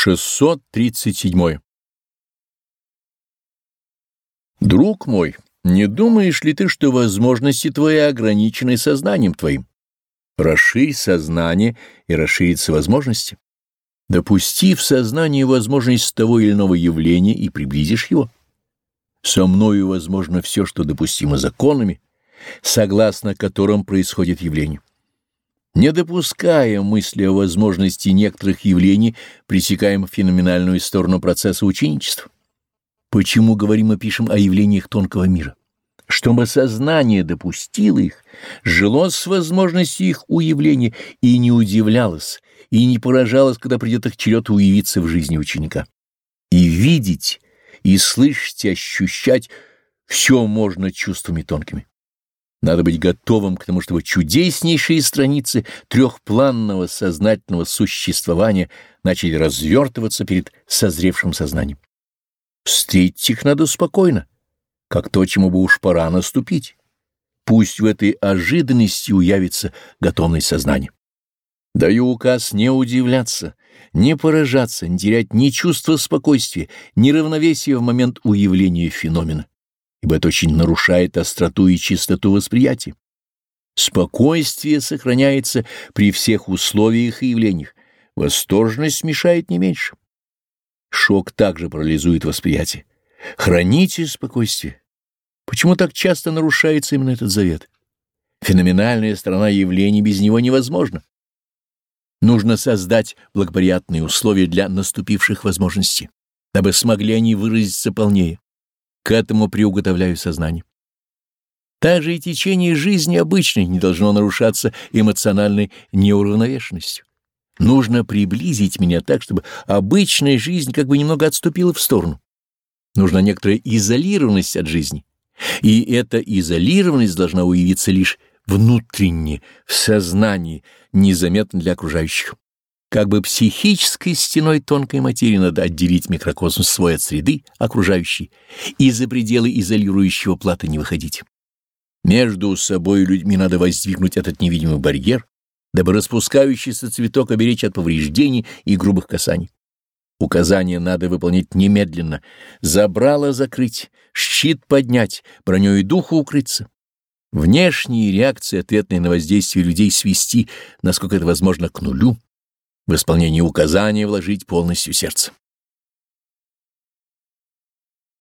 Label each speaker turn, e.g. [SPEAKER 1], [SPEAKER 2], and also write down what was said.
[SPEAKER 1] 637. Друг мой, не думаешь ли ты, что возможности твои ограничены сознанием твоим? Расширь сознание и расширятся возможности. Допусти в сознании возможность того или иного явления и приблизишь его. Со мною возможно все, что допустимо законами, согласно которым происходит явление. Не допуская мысли о возможности некоторых явлений, пресекаем феноменальную сторону процесса ученичества. Почему говорим и пишем о явлениях тонкого мира? Чтобы сознание допустило их, жило с возможностью их уявления и не удивлялось, и не поражалось, когда придет их черед уявиться в жизни ученика. И видеть, и слышать, и ощущать все можно чувствами тонкими. Надо быть готовым к тому, чтобы чудеснейшие страницы трехпланного сознательного существования начали развертываться перед созревшим сознанием. Встретить их надо спокойно, как то, чему бы уж пора наступить. Пусть в этой ожиданности уявится готовность сознания. Даю указ не удивляться, не поражаться, не терять ни чувства спокойствия, ни равновесия в момент уявления феномена ибо это очень нарушает остроту и чистоту восприятия. Спокойствие сохраняется при всех условиях и явлениях, восторженность мешает не меньше. Шок также парализует восприятие. Храните спокойствие. Почему так часто нарушается именно этот завет? Феноменальная сторона явлений без него невозможна. Нужно создать благоприятные условия для наступивших возможностей, дабы смогли они выразиться полнее. К этому приуготовляю сознание. Также и течение жизни обычной не должно нарушаться эмоциональной неуравновешенностью. Нужно приблизить меня так, чтобы обычная жизнь как бы немного отступила в сторону. Нужна некоторая изолированность от жизни. И эта изолированность должна уявиться лишь внутренне, в сознании, незаметно для окружающих. Как бы психической стеной тонкой материи надо отделить микрокосм свой от среды окружающей и за пределы изолирующего плата не выходить. Между собой и людьми надо воздвигнуть этот невидимый барьер, дабы распускающийся цветок оберечь от повреждений и грубых касаний. Указания надо выполнять немедленно, забрало закрыть, щит поднять, броней духа укрыться. Внешние реакции, ответные на воздействие людей, свести, насколько это возможно, к нулю, в исполнение указания вложить полностью сердце.